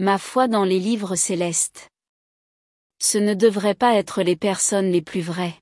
Ma foi dans les livres célestes. Ce ne devrait pas être les personnes les plus vraies.